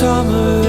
Summer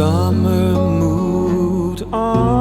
summer moved on. Ah.